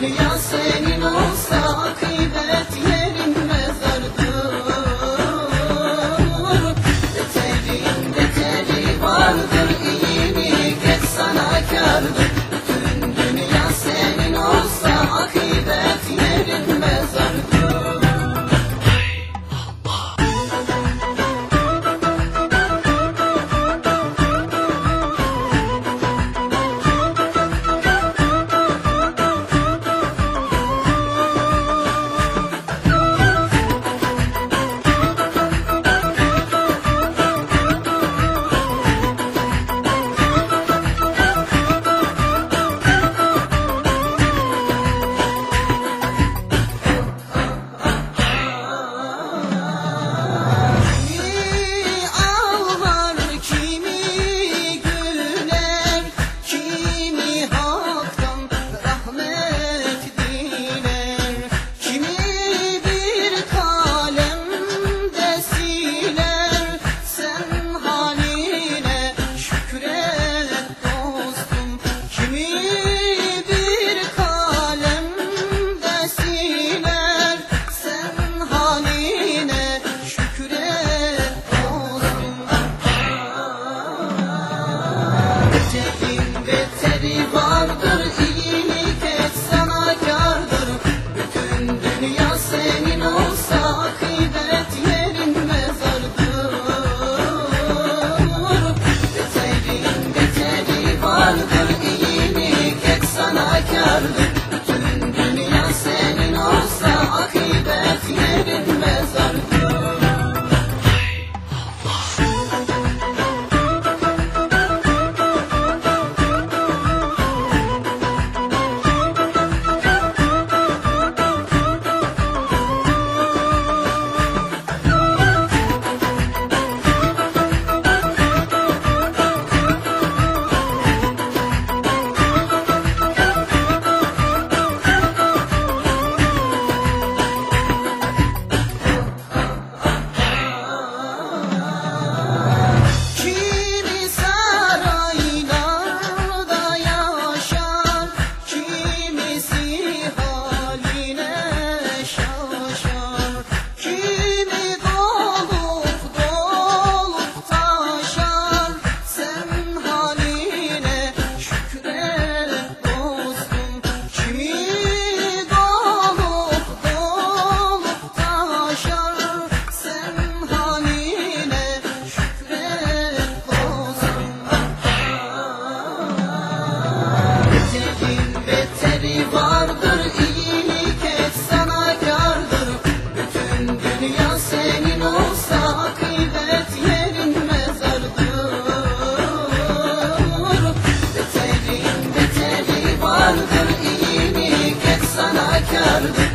Beyonce. kalbi